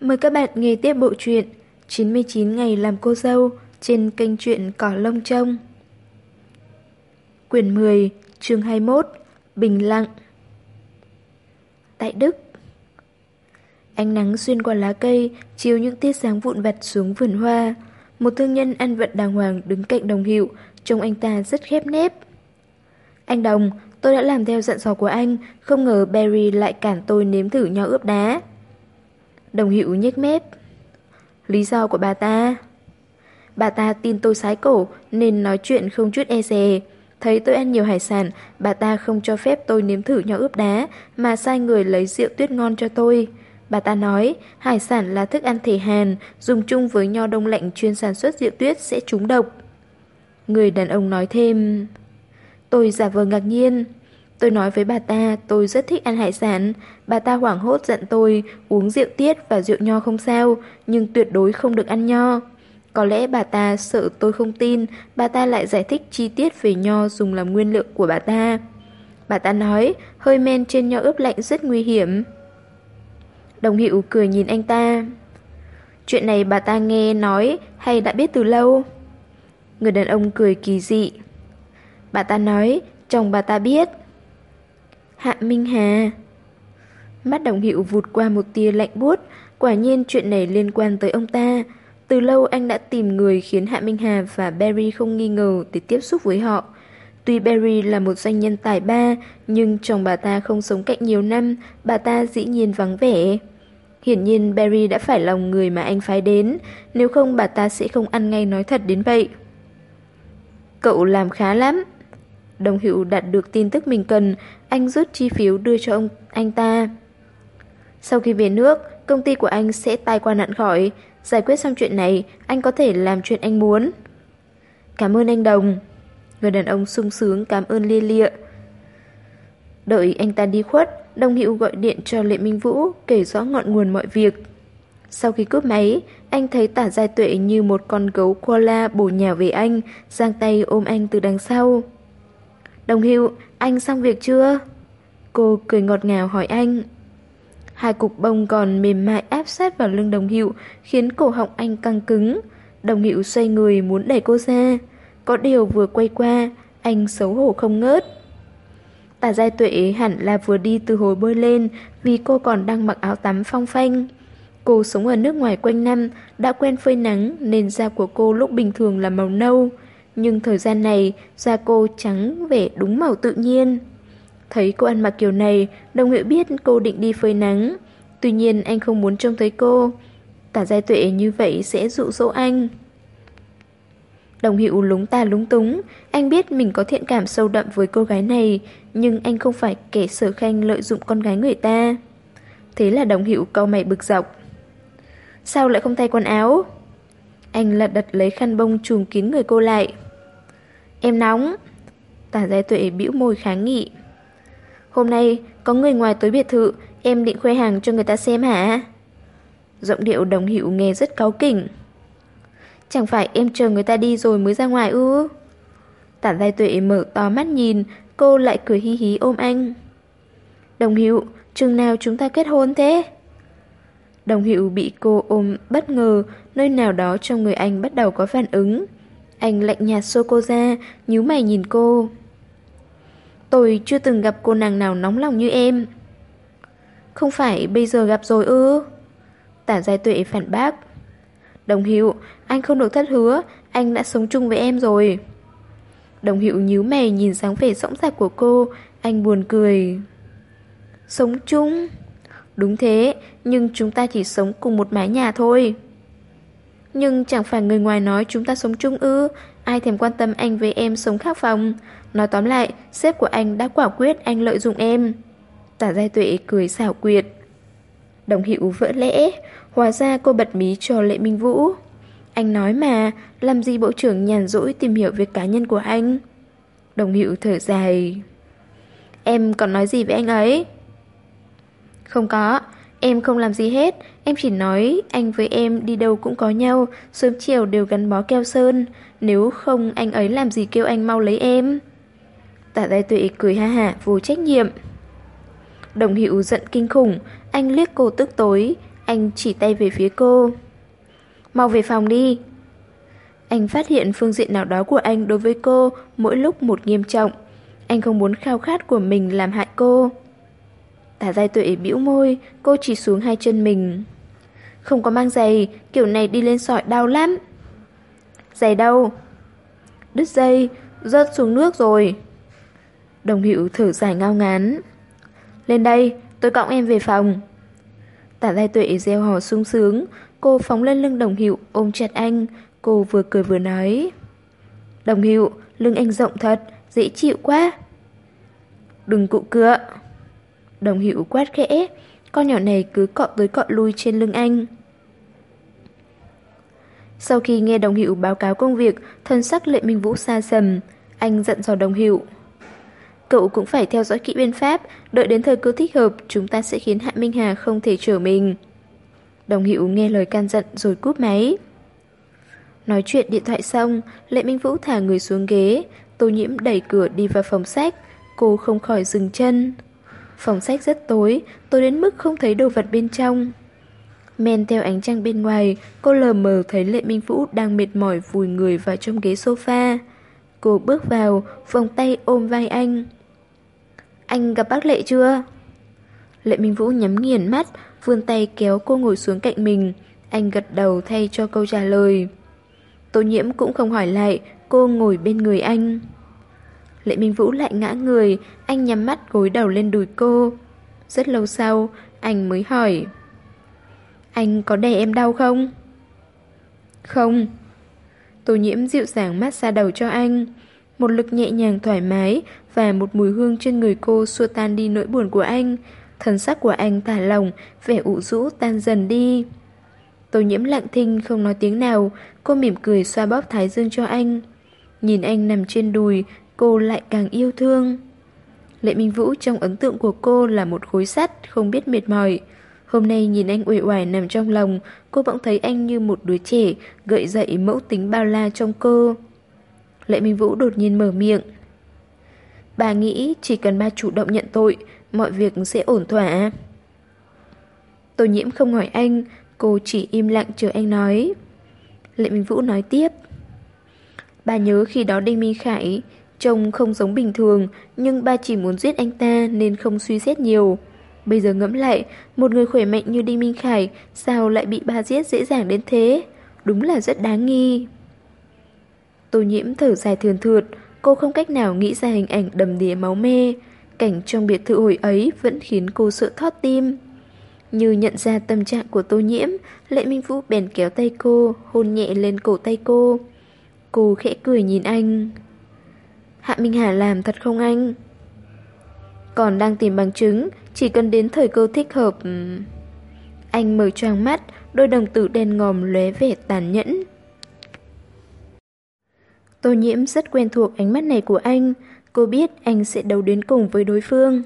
Mời các bạn nghe tiếp bộ truyện 99 ngày làm cô dâu trên kênh truyện Cỏ Lông Trông. Quyển 10, chương 21, Bình Lặng Tại Đức Ánh nắng xuyên qua lá cây, chiếu những tia sáng vụn vặt xuống vườn hoa. Một thương nhân ăn vận đàng hoàng đứng cạnh đồng hiệu, trông anh ta rất khép nép. Anh Đồng, tôi đã làm theo dặn dò của anh, không ngờ Barry lại cản tôi nếm thử nho ướp đá. Đồng hữu nhếch mép. Lý do của bà ta? Bà ta tin tôi sái cổ nên nói chuyện không chút e dè. Thấy tôi ăn nhiều hải sản, bà ta không cho phép tôi nếm thử nho ướp đá mà sai người lấy rượu tuyết ngon cho tôi. Bà ta nói, hải sản là thức ăn thể hàn, dùng chung với nho đông lạnh chuyên sản xuất rượu tuyết sẽ trúng độc. Người đàn ông nói thêm... Tôi giả vờ ngạc nhiên. Tôi nói với bà ta tôi rất thích ăn hải sản. Bà ta hoảng hốt giận tôi uống rượu tiết và rượu nho không sao, nhưng tuyệt đối không được ăn nho. Có lẽ bà ta sợ tôi không tin, bà ta lại giải thích chi tiết về nho dùng làm nguyên liệu của bà ta. Bà ta nói hơi men trên nho ướp lạnh rất nguy hiểm. Đồng hiệu cười nhìn anh ta. Chuyện này bà ta nghe nói hay đã biết từ lâu? Người đàn ông cười kỳ dị. Bà ta nói, chồng bà ta biết. Hạ Minh Hà Mắt đồng hiệu vụt qua một tia lạnh buốt, quả nhiên chuyện này liên quan tới ông ta. Từ lâu anh đã tìm người khiến Hạ Minh Hà và Barry không nghi ngờ để tiếp xúc với họ. Tuy Barry là một doanh nhân tài ba, nhưng chồng bà ta không sống cạnh nhiều năm, bà ta dĩ nhiên vắng vẻ. Hiển nhiên Barry đã phải lòng người mà anh phái đến, nếu không bà ta sẽ không ăn ngay nói thật đến vậy. Cậu làm khá lắm. Đồng hiệu đạt được tin tức mình cần, anh rút chi phiếu đưa cho ông anh ta. Sau khi về nước, công ty của anh sẽ tai qua nạn khỏi. Giải quyết xong chuyện này, anh có thể làm chuyện anh muốn. Cảm ơn anh Đồng. Người đàn ông sung sướng cảm ơn lia lịa. Đợi anh ta đi khuất, đồng hiệu gọi điện cho Lệ Minh Vũ kể rõ ngọn nguồn mọi việc. Sau khi cướp máy, anh thấy tả giai tuệ như một con gấu koala bổ nhào về anh, giang tay ôm anh từ đằng sau. Đồng hiệu, anh xong việc chưa? Cô cười ngọt ngào hỏi anh. Hai cục bông còn mềm mại áp sát vào lưng đồng hiệu, khiến cổ họng anh căng cứng. Đồng hiệu xoay người muốn đẩy cô ra. Có điều vừa quay qua, anh xấu hổ không ngớt. Tả giai tuệ hẳn là vừa đi từ hồi bơi lên vì cô còn đang mặc áo tắm phong phanh. Cô sống ở nước ngoài quanh năm, đã quen phơi nắng nên da của cô lúc bình thường là màu nâu. Nhưng thời gian này, da cô trắng vẻ đúng màu tự nhiên. Thấy cô ăn mặc kiểu này, đồng nghĩa biết cô định đi phơi nắng. Tuy nhiên anh không muốn trông thấy cô. Tả giai tuệ như vậy sẽ dụ dỗ anh. Đồng hiệu lúng ta lúng túng, anh biết mình có thiện cảm sâu đậm với cô gái này, nhưng anh không phải kẻ sở khanh lợi dụng con gái người ta. Thế là đồng hiệu cau mày bực dọc. Sao lại không thay quần áo? Anh lật đật lấy khăn bông trùm kín người cô lại. Em nóng. Tả giai tuệ bĩu môi kháng nghị. Hôm nay có người ngoài tới biệt thự, em định khoe hàng cho người ta xem hả? Giọng điệu đồng hiệu nghe rất cáu kỉnh. Chẳng phải em chờ người ta đi rồi mới ra ngoài ư? Tả giai tuệ mở to mắt nhìn, cô lại cười hí hí ôm anh. Đồng hiệu, chừng nào chúng ta kết hôn thế? Đồng hiệu bị cô ôm bất ngờ, nơi nào đó trong người anh bắt đầu có phản ứng. Anh lạnh nhạt xô cô ra, nhíu mày nhìn cô. Tôi chưa từng gặp cô nàng nào nóng lòng như em. Không phải bây giờ gặp rồi ư? Tả giai tuệ phản bác. Đồng hiệu, anh không được thất hứa, anh đã sống chung với em rồi. Đồng hiệu nhíu mày nhìn dáng vẻ sõng sạc của cô, anh buồn cười. Sống chung? Đúng thế, nhưng chúng ta chỉ sống cùng một mái nhà thôi. Nhưng chẳng phải người ngoài nói chúng ta sống chung ư, ai thèm quan tâm anh với em sống khác phòng. Nói tóm lại, sếp của anh đã quả quyết anh lợi dụng em. Tả giai tuệ cười xảo quyệt. Đồng hiệu vỡ lẽ, hóa ra cô bật mí cho Lệ Minh Vũ. Anh nói mà, làm gì bộ trưởng nhàn rỗi tìm hiểu việc cá nhân của anh? Đồng hiệu thở dài. Em còn nói gì với anh ấy? Không có, em không làm gì hết, em chỉ nói anh với em đi đâu cũng có nhau, sớm chiều đều gắn bó keo sơn, nếu không anh ấy làm gì kêu anh mau lấy em. Tả giai tuệ cười ha hả vô trách nhiệm. Đồng Hữu giận kinh khủng, anh liếc cô tức tối, anh chỉ tay về phía cô. Mau về phòng đi. Anh phát hiện phương diện nào đó của anh đối với cô mỗi lúc một nghiêm trọng. Anh không muốn khao khát của mình làm hại cô. Tả giai tuệ bĩu môi, cô chỉ xuống hai chân mình. Không có mang giày, kiểu này đi lên sỏi đau lắm. Giày đâu? Đứt dây, rớt xuống nước rồi. Đồng hiệu thở dài ngao ngán. Lên đây, tôi cõng em về phòng. Tả giai tuệ gieo hò sung sướng, cô phóng lên lưng đồng hiệu ôm chặt anh, cô vừa cười vừa nói. Đồng hiệu, lưng anh rộng thật, dễ chịu quá. Đừng cụ cựa. Đồng hiệu quát khẽ, con nhỏ này cứ cọ tới cọ lui trên lưng anh. Sau khi nghe đồng hiệu báo cáo công việc, thân sắc lệ minh vũ xa sầm, anh giận dò đồng hiệu. Cậu cũng phải theo dõi kỹ biên pháp, đợi đến thời cơ thích hợp, chúng ta sẽ khiến Hạ Minh Hà không thể trở mình. Đồng hiệu nghe lời can giận rồi cúp máy. Nói chuyện điện thoại xong, Lệ Minh Vũ thả người xuống ghế, Tô Nhiễm đẩy cửa đi vào phòng sách, cô không khỏi dừng chân. Phòng sách rất tối, tối đến mức không thấy đồ vật bên trong. Men theo ánh trăng bên ngoài, cô lờ mờ thấy Lệ Minh Vũ đang mệt mỏi vùi người vào trong ghế sofa. Cô bước vào, vòng tay ôm vai anh. Anh gặp bác Lệ chưa? Lệ Minh Vũ nhắm nghiền mắt, vươn tay kéo cô ngồi xuống cạnh mình. Anh gật đầu thay cho câu trả lời. Tô nhiễm cũng không hỏi lại, cô ngồi bên người anh. Lệ Minh Vũ lại ngã người, anh nhắm mắt gối đầu lên đùi cô. Rất lâu sau, anh mới hỏi. Anh có đè em đau không? Không. Tô nhiễm dịu dàng mát xa đầu cho anh. Một lực nhẹ nhàng thoải mái và một mùi hương trên người cô xua tan đi nỗi buồn của anh. Thần sắc của anh thả lỏng, vẻ ủ rũ tan dần đi. Tô nhiễm lặng thinh không nói tiếng nào, cô mỉm cười xoa bóp thái dương cho anh. Nhìn anh nằm trên đùi, cô lại càng yêu thương. Lệ Minh Vũ trong ấn tượng của cô là một khối sắt, không biết mệt mỏi. Hôm nay nhìn anh uể oải nằm trong lòng, cô bỗng thấy anh như một đứa trẻ, gợi dậy mẫu tính bao la trong cô. Lệ Minh Vũ đột nhiên mở miệng. Bà nghĩ chỉ cần ba chủ động nhận tội, mọi việc sẽ ổn thỏa. Tô nhiễm không hỏi anh, cô chỉ im lặng chờ anh nói. Lệ Minh Vũ nói tiếp. Bà nhớ khi đó Đinh Minh Khải trông không giống bình thường, nhưng ba chỉ muốn giết anh ta nên không suy xét nhiều. Bây giờ ngẫm lại, một người khỏe mạnh như Đinh Minh Khải sao lại bị ba giết dễ dàng đến thế? Đúng là rất đáng nghi. Tô nhiễm thở dài thườn thượt, cô không cách nào nghĩ ra hình ảnh đầm đìa máu me, Cảnh trong biệt thự hồi ấy vẫn khiến cô sợ thót tim. Như nhận ra tâm trạng của tô nhiễm, Lệ Minh Vũ bèn kéo tay cô, hôn nhẹ lên cổ tay cô. Cô khẽ cười nhìn anh. Hạ Minh Hà làm thật không anh? Còn đang tìm bằng chứng, chỉ cần đến thời cơ thích hợp... Anh mở choàng mắt, đôi đồng tử đen ngòm lóe vẻ tàn nhẫn. Tô nhiễm rất quen thuộc ánh mắt này của anh, cô biết anh sẽ đấu đến cùng với đối phương.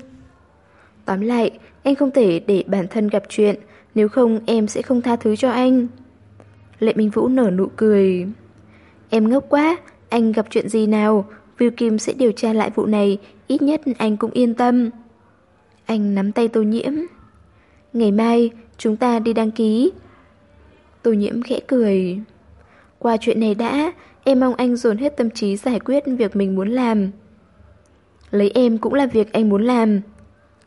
Tóm lại, anh không thể để bản thân gặp chuyện, nếu không em sẽ không tha thứ cho anh. Lệ Minh Vũ nở nụ cười. Em ngốc quá, anh gặp chuyện gì nào, Viu Kim sẽ điều tra lại vụ này, ít nhất anh cũng yên tâm. Anh nắm tay tô nhiễm. Ngày mai, chúng ta đi đăng ký. Tô nhiễm khẽ cười. Qua chuyện này đã, em mong anh dồn hết tâm trí giải quyết việc mình muốn làm. Lấy em cũng là việc anh muốn làm.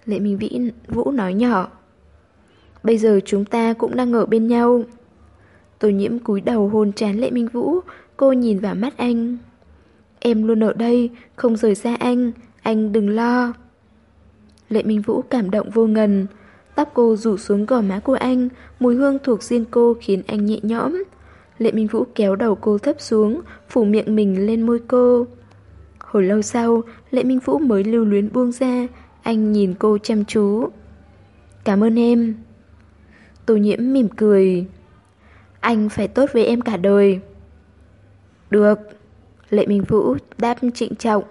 Lệ Minh Vĩ Vũ nói nhỏ. Bây giờ chúng ta cũng đang ở bên nhau. Tô nhiễm cúi đầu hôn trán Lệ Minh Vũ, cô nhìn vào mắt anh. Em luôn ở đây, không rời xa anh, anh đừng lo. Lệ Minh Vũ cảm động vô ngần. Tóc cô rủ xuống gò má của anh, mùi hương thuộc riêng cô khiến anh nhẹ nhõm. Lệ Minh Vũ kéo đầu cô thấp xuống, phủ miệng mình lên môi cô. Hồi lâu sau, Lệ Minh Vũ mới lưu luyến buông ra, anh nhìn cô chăm chú. Cảm ơn em. Tô nhiễm mỉm cười. Anh phải tốt với em cả đời. Được. Lệ Minh Vũ đáp trịnh trọng.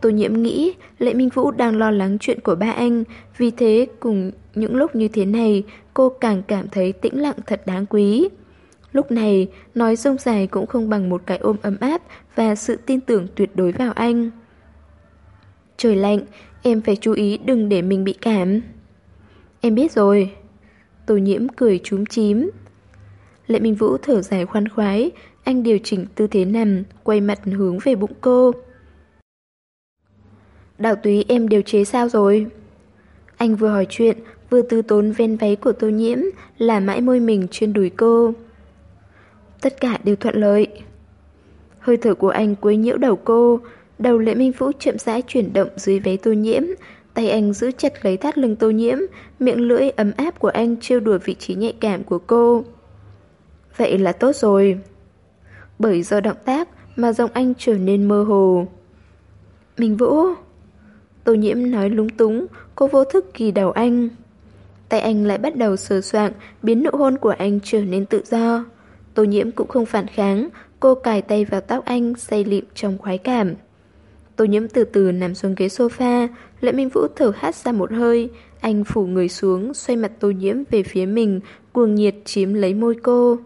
Tô nhiễm nghĩ Lệ Minh Vũ đang lo lắng chuyện của ba anh, vì thế cùng những lúc như thế này, cô càng cảm thấy tĩnh lặng thật đáng quý. Lúc này, nói rông dài cũng không bằng một cái ôm ấm áp và sự tin tưởng tuyệt đối vào anh. Trời lạnh, em phải chú ý đừng để mình bị cảm. Em biết rồi. Tô nhiễm cười chúm chím. Lệ Minh Vũ thở dài khoan khoái, anh điều chỉnh tư thế nằm, quay mặt hướng về bụng cô. Đào túy em điều chế sao rồi? Anh vừa hỏi chuyện, vừa tư tốn ven váy của tô nhiễm, là mãi môi mình trên đùi cô. Tất cả đều thuận lợi. Hơi thở của anh quấy nhiễu đầu cô, đầu lệ minh vũ chậm rãi chuyển động dưới váy tô nhiễm, tay anh giữ chặt lấy thắt lưng tô nhiễm, miệng lưỡi ấm áp của anh trêu đùa vị trí nhạy cảm của cô. Vậy là tốt rồi. Bởi do động tác mà giọng anh trở nên mơ hồ. Minh Vũ... Tô nhiễm nói lúng túng, cô vô thức kỳ đầu anh. Tay anh lại bắt đầu sờ soạng, biến nụ hôn của anh trở nên tự do. Tô nhiễm cũng không phản kháng, cô cài tay vào tóc anh, say lịm trong khoái cảm. Tô nhiễm từ từ nằm xuống ghế sofa, Lệ Minh Vũ thở hắt ra một hơi, anh phủ người xuống, xoay mặt tô nhiễm về phía mình, cuồng nhiệt chiếm lấy môi cô.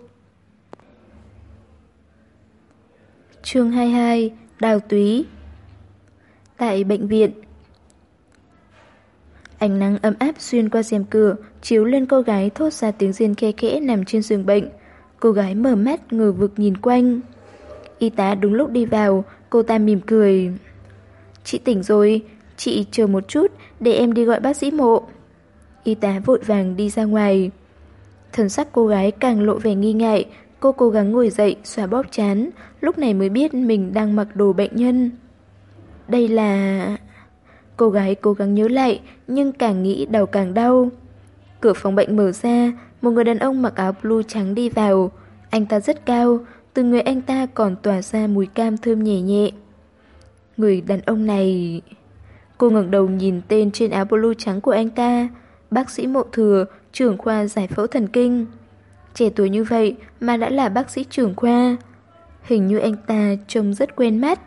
Chương 22, Đào Túy Tại bệnh viện Ánh nắng ấm áp xuyên qua rèm cửa, chiếu lên cô gái thốt ra tiếng riêng khe khẽ nằm trên giường bệnh. Cô gái mở mắt ngờ vực nhìn quanh. Y tá đúng lúc đi vào, cô ta mỉm cười. Chị tỉnh rồi, chị chờ một chút để em đi gọi bác sĩ mộ. Y tá vội vàng đi ra ngoài. Thần sắc cô gái càng lộ vẻ nghi ngại, cô cố gắng ngồi dậy, xóa bóp chán, lúc này mới biết mình đang mặc đồ bệnh nhân. Đây là... Cô gái cố gắng nhớ lại, nhưng càng nghĩ đầu càng đau. Cửa phòng bệnh mở ra, một người đàn ông mặc áo blue trắng đi vào. Anh ta rất cao, từ người anh ta còn tỏa ra mùi cam thơm nhẹ nhẹ. Người đàn ông này... Cô ngẩng đầu nhìn tên trên áo blue trắng của anh ta. Bác sĩ Mộ Thừa, trưởng khoa giải phẫu thần kinh. Trẻ tuổi như vậy mà đã là bác sĩ trưởng khoa. Hình như anh ta trông rất quen mắt.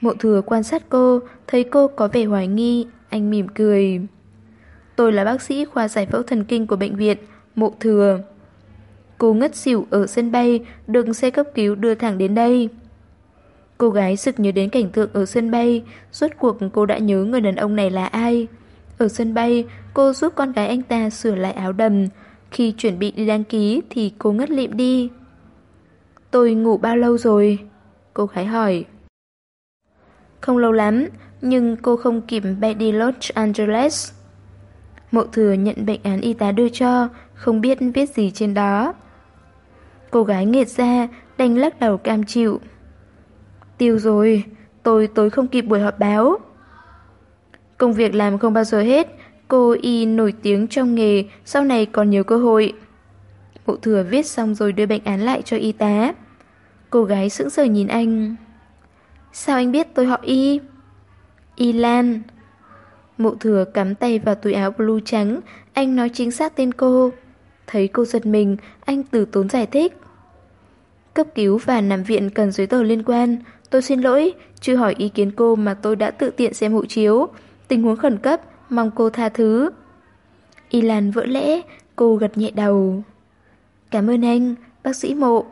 Mộ thừa quan sát cô, thấy cô có vẻ hoài nghi, anh mỉm cười. Tôi là bác sĩ khoa giải phẫu thần kinh của bệnh viện, mộ thừa. Cô ngất xỉu ở sân bay, được xe cấp cứu đưa thẳng đến đây. Cô gái sực nhớ đến cảnh tượng ở sân bay, suốt cuộc cô đã nhớ người đàn ông này là ai. Ở sân bay, cô giúp con gái anh ta sửa lại áo đầm. Khi chuẩn bị đi đăng ký thì cô ngất lịm đi. Tôi ngủ bao lâu rồi? Cô gái hỏi. Không lâu lắm, nhưng cô không kịp bay đi Los Angeles. Mộ thừa nhận bệnh án y tá đưa cho, không biết viết gì trên đó. Cô gái nghệt ra, đành lắc đầu cam chịu. Tiêu rồi, tôi tối không kịp buổi họp báo. Công việc làm không bao giờ hết, cô y nổi tiếng trong nghề, sau này còn nhiều cơ hội. mụ thừa viết xong rồi đưa bệnh án lại cho y tá. Cô gái sững sờ nhìn anh. Sao anh biết tôi họ Y? Y Lan. mụ thừa cắm tay vào túi áo blue trắng, anh nói chính xác tên cô. Thấy cô giật mình, anh từ tốn giải thích. Cấp cứu và nằm viện cần giấy tờ liên quan. Tôi xin lỗi, chưa hỏi ý kiến cô mà tôi đã tự tiện xem hộ chiếu. Tình huống khẩn cấp, mong cô tha thứ. Y Lan vỡ lẽ, cô gật nhẹ đầu. Cảm ơn anh, bác sĩ mộ.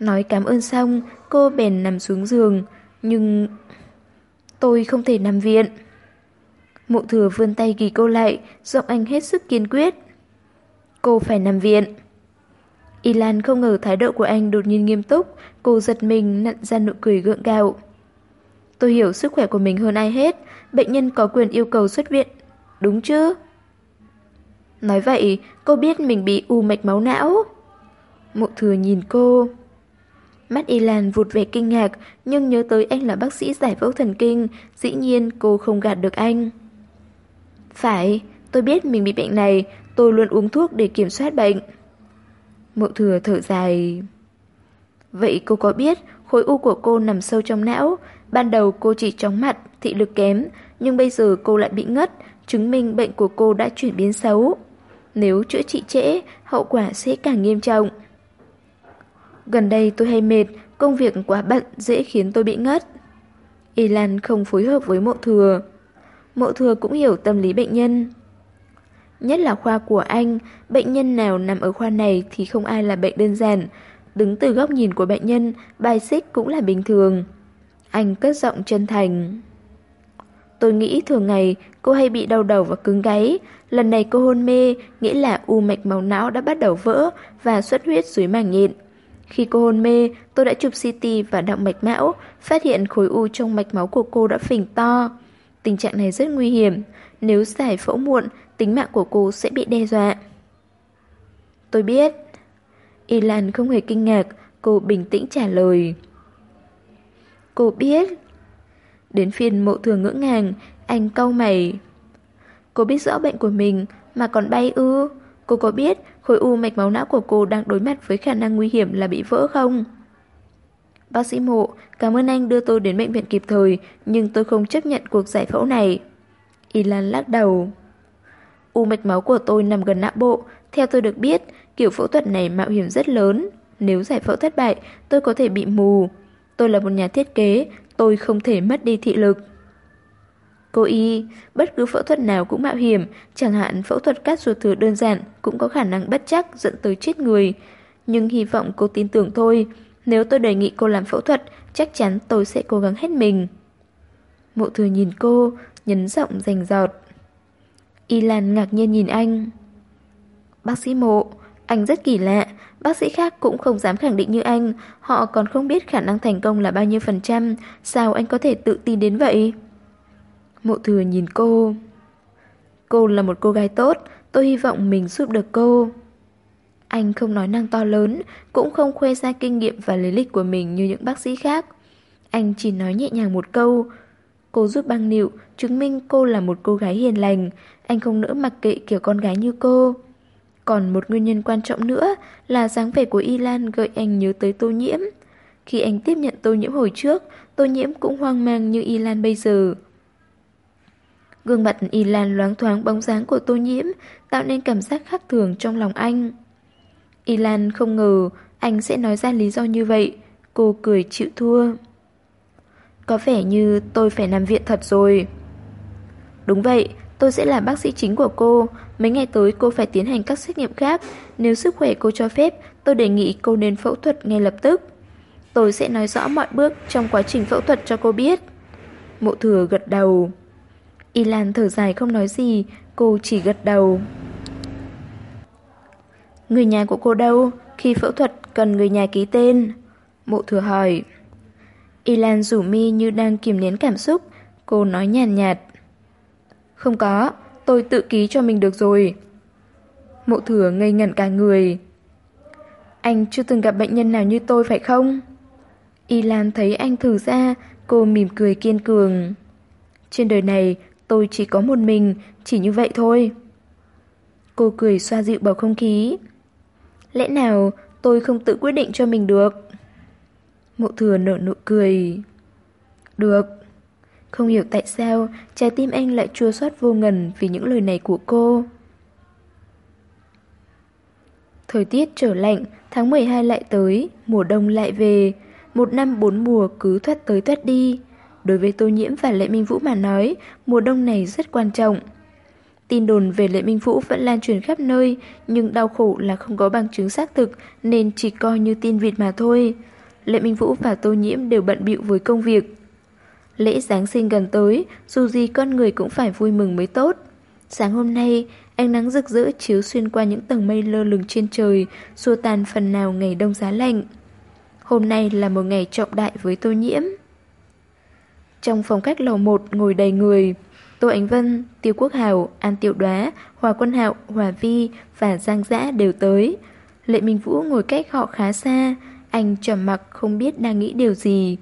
Nói cảm ơn xong, cô bèn nằm xuống giường, nhưng... Tôi không thể nằm viện. Mộ thừa vươn tay ghi cô lại, giọng anh hết sức kiên quyết. Cô phải nằm viện. Y Lan không ngờ thái độ của anh đột nhiên nghiêm túc, cô giật mình nặn ra nụ cười gượng gạo. Tôi hiểu sức khỏe của mình hơn ai hết, bệnh nhân có quyền yêu cầu xuất viện, đúng chứ? Nói vậy, cô biết mình bị u mạch máu não. Mộ thừa nhìn cô. Mắt Y Lan vụt về kinh ngạc, nhưng nhớ tới anh là bác sĩ giải phẫu thần kinh, dĩ nhiên cô không gạt được anh. Phải, tôi biết mình bị bệnh này, tôi luôn uống thuốc để kiểm soát bệnh. Mộ thừa thở dài. Vậy cô có biết khối u của cô nằm sâu trong não, ban đầu cô chỉ chóng mặt, thị lực kém, nhưng bây giờ cô lại bị ngất, chứng minh bệnh của cô đã chuyển biến xấu. Nếu chữa trị trễ, hậu quả sẽ càng nghiêm trọng. Gần đây tôi hay mệt, công việc quá bận dễ khiến tôi bị ngất. Y Lan không phối hợp với mộ thừa. Mộ thừa cũng hiểu tâm lý bệnh nhân. Nhất là khoa của anh, bệnh nhân nào nằm ở khoa này thì không ai là bệnh đơn giản. Đứng từ góc nhìn của bệnh nhân, bài xích cũng là bình thường. Anh cất giọng chân thành. Tôi nghĩ thường ngày cô hay bị đau đầu và cứng gáy. Lần này cô hôn mê, nghĩa là u mạch máu não đã bắt đầu vỡ và xuất huyết dưới màng nhện. Khi cô hôn mê, tôi đã chụp CT và động mạch não, phát hiện khối u trong mạch máu của cô đã phình to. Tình trạng này rất nguy hiểm. Nếu giải phẫu muộn, tính mạng của cô sẽ bị đe dọa. Tôi biết. Y Lan không hề kinh ngạc, cô bình tĩnh trả lời. Cô biết. Đến phiên mộ thường ngỡ ngàng, anh câu mày. Cô biết rõ bệnh của mình mà còn bay ư? Cô có biết khối u mạch máu não của cô đang đối mặt với khả năng nguy hiểm là bị vỡ không? Bác sĩ mộ, cảm ơn anh đưa tôi đến bệnh viện kịp thời, nhưng tôi không chấp nhận cuộc giải phẫu này. Y Lan lắc đầu. U mạch máu của tôi nằm gần não bộ, theo tôi được biết, kiểu phẫu thuật này mạo hiểm rất lớn. Nếu giải phẫu thất bại, tôi có thể bị mù. Tôi là một nhà thiết kế, tôi không thể mất đi thị lực. Cô Y, bất cứ phẫu thuật nào cũng mạo hiểm, chẳng hạn phẫu thuật cắt ruột thừa đơn giản cũng có khả năng bất chắc dẫn tới chết người. Nhưng hy vọng cô tin tưởng thôi, nếu tôi đề nghị cô làm phẫu thuật, chắc chắn tôi sẽ cố gắng hết mình. Mộ thừa nhìn cô, nhấn giọng rành giọt. Y Lan ngạc nhiên nhìn anh. Bác sĩ mộ, anh rất kỳ lạ, bác sĩ khác cũng không dám khẳng định như anh, họ còn không biết khả năng thành công là bao nhiêu phần trăm, sao anh có thể tự tin đến vậy? Mộ thừa nhìn cô. Cô là một cô gái tốt, tôi hy vọng mình giúp được cô. Anh không nói năng to lớn, cũng không khoe ra kinh nghiệm và lý lịch của mình như những bác sĩ khác. Anh chỉ nói nhẹ nhàng một câu. Cô giúp băng nịu, chứng minh cô là một cô gái hiền lành. Anh không nỡ mặc kệ kiểu con gái như cô. Còn một nguyên nhân quan trọng nữa là dáng vẻ của Y Lan gợi anh nhớ tới tô nhiễm. Khi anh tiếp nhận tô nhiễm hồi trước, tô nhiễm cũng hoang mang như Y Lan bây giờ. Gương mặt Y Lan loáng thoáng bóng dáng của tô nhiễm tạo nên cảm giác khác thường trong lòng anh. Y Lan không ngờ anh sẽ nói ra lý do như vậy. Cô cười chịu thua. Có vẻ như tôi phải nằm viện thật rồi. Đúng vậy, tôi sẽ là bác sĩ chính của cô. Mấy ngày tới cô phải tiến hành các xét nghiệm khác. Nếu sức khỏe cô cho phép, tôi đề nghị cô nên phẫu thuật ngay lập tức. Tôi sẽ nói rõ mọi bước trong quá trình phẫu thuật cho cô biết. Mộ thừa gật đầu. Y Lan thở dài không nói gì, cô chỉ gật đầu. Người nhà của cô đâu? Khi phẫu thuật cần người nhà ký tên. Mộ thừa hỏi. Y Lan rủ mi như đang kiềm nén cảm xúc. Cô nói nhàn nhạt, nhạt. Không có, tôi tự ký cho mình được rồi. Mộ thừa ngây ngẩn cả người. Anh chưa từng gặp bệnh nhân nào như tôi phải không? Y Lan thấy anh thử ra, cô mỉm cười kiên cường. Trên đời này, tôi chỉ có một mình, chỉ như vậy thôi. Cô cười xoa dịu bầu không khí. Lẽ nào tôi không tự quyết định cho mình được? Mộ thừa nở nụ cười. Được. Không hiểu tại sao trái tim anh lại chua xót vô ngần vì những lời này của cô. Thời tiết trở lạnh, tháng 12 lại tới, mùa đông lại về. Một năm bốn mùa cứ thoát tới thoát đi. Đối với Tô Nhiễm và Lệ Minh Vũ mà nói, mùa đông này rất quan trọng. Tin đồn về Lệ Minh Vũ vẫn lan truyền khắp nơi, nhưng đau khổ là không có bằng chứng xác thực nên chỉ coi như tin vịt mà thôi. Lệ Minh Vũ và Tô Nhiễm đều bận bịu với công việc. Lễ Giáng sinh gần tới, dù gì con người cũng phải vui mừng mới tốt. Sáng hôm nay, ánh nắng rực rỡ chiếu xuyên qua những tầng mây lơ lửng trên trời, xua tan phần nào ngày đông giá lạnh. Hôm nay là một ngày trọng đại với Tô Nhiễm. Trong phòng khách lầu 1 ngồi đầy người, Tô Ánh Vân, Tiêu Quốc Hào, An Tiểu Đoá, Hòa Quân Hạo, Hòa Vi và Giang Giã đều tới. Lệ Minh Vũ ngồi cách họ khá xa, anh trầm mặc không biết đang nghĩ điều gì.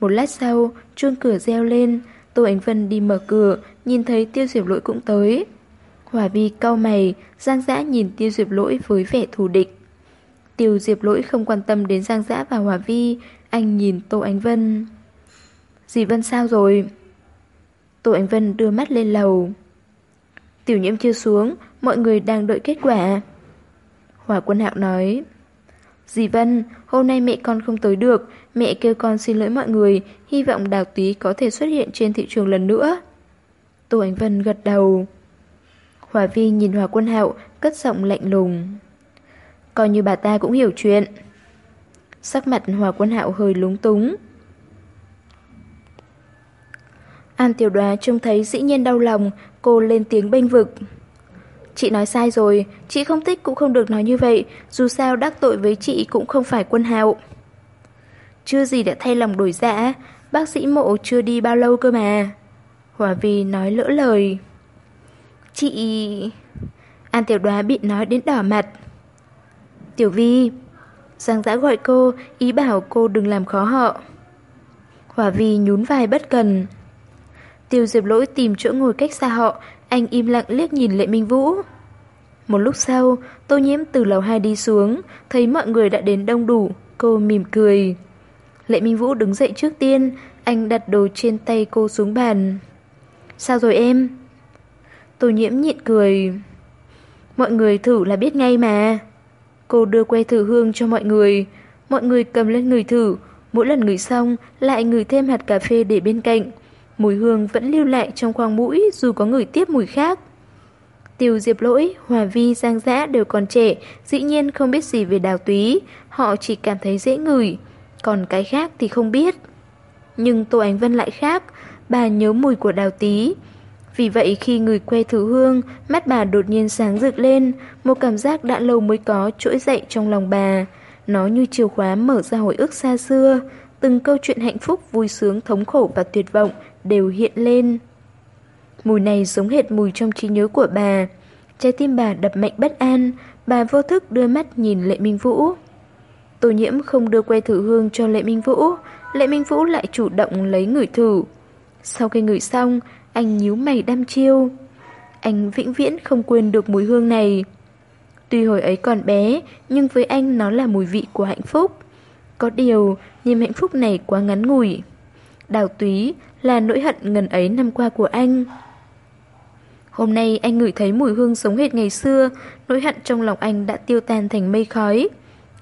Một lát sau, chuông cửa reo lên, Tô Ánh Vân đi mở cửa, nhìn thấy Tiêu Diệp Lỗi cũng tới. Hòa Vi cau mày, Giang dã nhìn Tiêu Diệp Lỗi với vẻ thù địch. Tiêu Diệp Lỗi không quan tâm đến Giang dã và Hòa Vi, anh nhìn Tô Ánh Vân. Dì Vân sao rồi? Tô Ánh Vân đưa mắt lên lầu. Tiểu nhiễm chưa xuống, mọi người đang đợi kết quả. Hòa quân hạo nói. Dì Vân, hôm nay mẹ con không tới được, mẹ kêu con xin lỗi mọi người, hy vọng đào túy có thể xuất hiện trên thị trường lần nữa. Tô Ánh Vân gật đầu. Hòa Vi nhìn Hòa quân hạo, cất giọng lạnh lùng. Coi như bà ta cũng hiểu chuyện. Sắc mặt Hòa quân hạo hơi lúng túng. An tiểu đoá trông thấy dĩ nhiên đau lòng, cô lên tiếng bênh vực. Chị nói sai rồi, chị không thích cũng không được nói như vậy, dù sao đắc tội với chị cũng không phải quân hạo. Chưa gì đã thay lòng đổi dạ, bác sĩ mộ chưa đi bao lâu cơ mà. Hòa Vi nói lỡ lời. Chị... An tiểu đoá bị nói đến đỏ mặt. Tiểu Vi... Giang giã gọi cô, ý bảo cô đừng làm khó họ. Hòa Vi nhún vai bất cần. Tiêu Diệp Lỗi tìm chỗ ngồi cách xa họ, anh im lặng liếc nhìn Lệ Minh Vũ. Một lúc sau, Tô Nhiễm từ lầu 2 đi xuống, thấy mọi người đã đến đông đủ, cô mỉm cười. Lệ Minh Vũ đứng dậy trước tiên, anh đặt đồ trên tay cô xuống bàn. Sao rồi em? Tô Nhiễm nhịn cười. Mọi người thử là biết ngay mà. Cô đưa que thử hương cho mọi người. Mọi người cầm lên người thử. Mỗi lần ngửi xong, lại ngửi thêm hạt cà phê để bên cạnh. Mùi hương vẫn lưu lại trong khoang mũi dù có ngửi tiếp mùi khác. Tiêu Diệp Lỗi, Hòa Vi, Giang Giã đều còn trẻ, dĩ nhiên không biết gì về đào túy. Họ chỉ cảm thấy dễ ngửi. Còn cái khác thì không biết. Nhưng Tô Ánh Vân lại khác, bà nhớ mùi của đào tí. Vì vậy khi người que thử hương, mắt bà đột nhiên sáng rực lên, một cảm giác đã lâu mới có trỗi dậy trong lòng bà. Nó như chìa khóa mở ra hồi ức xa xưa, từng câu chuyện hạnh phúc, vui sướng, thống khổ và tuyệt vọng đều hiện lên. Mùi này giống hệt mùi trong trí nhớ của bà. Trái tim bà đập mạnh bất an, bà vô thức đưa mắt nhìn Lệ Minh Vũ. Tô nhiễm không đưa que thử hương cho Lệ Minh Vũ, Lệ Minh Vũ lại chủ động lấy ngửi thử. Sau khi ngửi xong, anh nhíu mày đăm chiêu. Anh vĩnh viễn không quên được mùi hương này. Tuy hồi ấy còn bé, nhưng với anh nó là mùi vị của hạnh phúc. Có điều, niềm hạnh phúc này quá ngắn ngủi. Đào túy là nỗi hận ngần ấy năm qua của anh. Hôm nay anh ngửi thấy mùi hương sống hệt ngày xưa, nỗi hận trong lòng anh đã tiêu tan thành mây khói.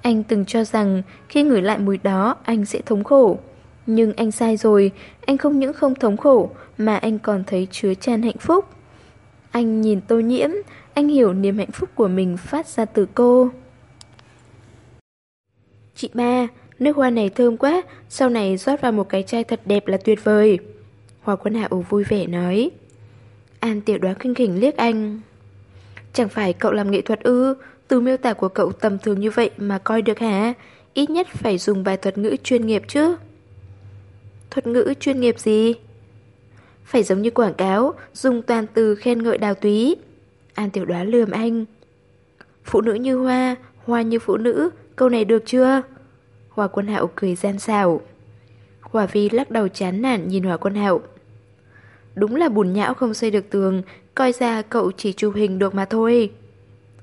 Anh từng cho rằng khi ngửi lại mùi đó anh sẽ thống khổ. Nhưng anh sai rồi, anh không những không thống khổ mà anh còn thấy chứa chan hạnh phúc. Anh nhìn tô nhiễm, anh hiểu niềm hạnh phúc của mình phát ra từ cô. Chị ba, nước hoa này thơm quá, sau này rót vào một cái chai thật đẹp là tuyệt vời. Hoa quân hạo vui vẻ nói. An tiểu đoán kinh khỉnh liếc anh. Chẳng phải cậu làm nghệ thuật ư, từ miêu tả của cậu tầm thường như vậy mà coi được hả? Ít nhất phải dùng bài thuật ngữ chuyên nghiệp chứ. Thuật ngữ chuyên nghiệp gì? Phải giống như quảng cáo, dùng toàn từ khen ngợi đào túy. An tiểu đoán lườm anh. Phụ nữ như hoa, hoa như phụ nữ, câu này được chưa? Hòa quân hạo cười gian xảo. Hòa vi lắc đầu chán nản nhìn Hòa quân hạo. Đúng là bùn nhão không xây được tường, coi ra cậu chỉ chụp hình được mà thôi.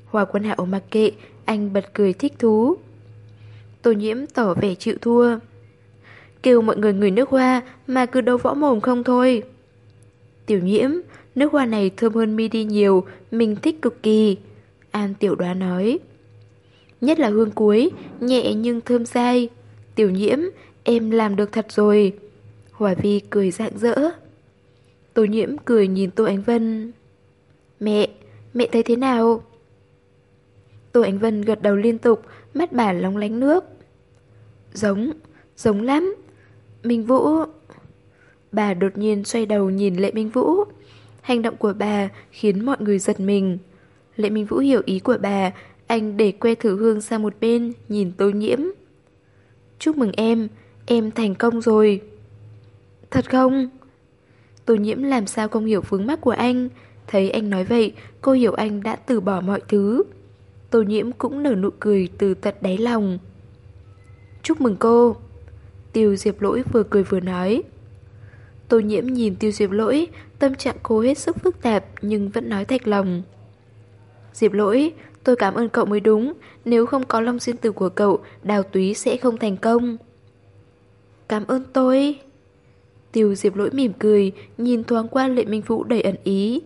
Hoa quân hạo mặc kệ, anh bật cười thích thú. Tô nhiễm tỏ vẻ chịu thua. Kêu mọi người ngửi nước hoa mà cứ đâu võ mồm không thôi. Tiểu nhiễm, nước hoa này thơm hơn mi đi nhiều, mình thích cực kỳ. An tiểu đoá nói. Nhất là hương cuối, nhẹ nhưng thơm dai. Tiểu nhiễm, em làm được thật rồi. Hòa vi cười rạng rỡ. Tô nhiễm cười nhìn Tô Ánh Vân. Mẹ, mẹ thấy thế nào? Tô Ánh Vân gật đầu liên tục, mắt bà lóng lánh nước. Giống, giống lắm. Minh Vũ... Bà đột nhiên xoay đầu nhìn Lệ Minh Vũ. Hành động của bà khiến mọi người giật mình. Lệ Minh Vũ hiểu ý của bà, anh để que thử hương sang một bên, nhìn tô nhiễm. Chúc mừng em, em thành công rồi. Thật không? Tô nhiễm làm sao không hiểu vướng mắc của anh. Thấy anh nói vậy, cô hiểu anh đã từ bỏ mọi thứ. Tô nhiễm cũng nở nụ cười từ tận đáy lòng. Chúc mừng cô. Tiêu Diệp Lỗi vừa cười vừa nói. Tô nhiễm nhìn Tiêu Diệp Lỗi, tâm trạng cô hết sức phức tạp nhưng vẫn nói thạch lòng. Diệp Lỗi, tôi cảm ơn cậu mới đúng, nếu không có long xuyên tử của cậu, đào túy sẽ không thành công. Cảm ơn tôi. Tiêu Diệp Lỗi mỉm cười, nhìn thoáng qua Lệ Minh Vũ đầy ẩn ý.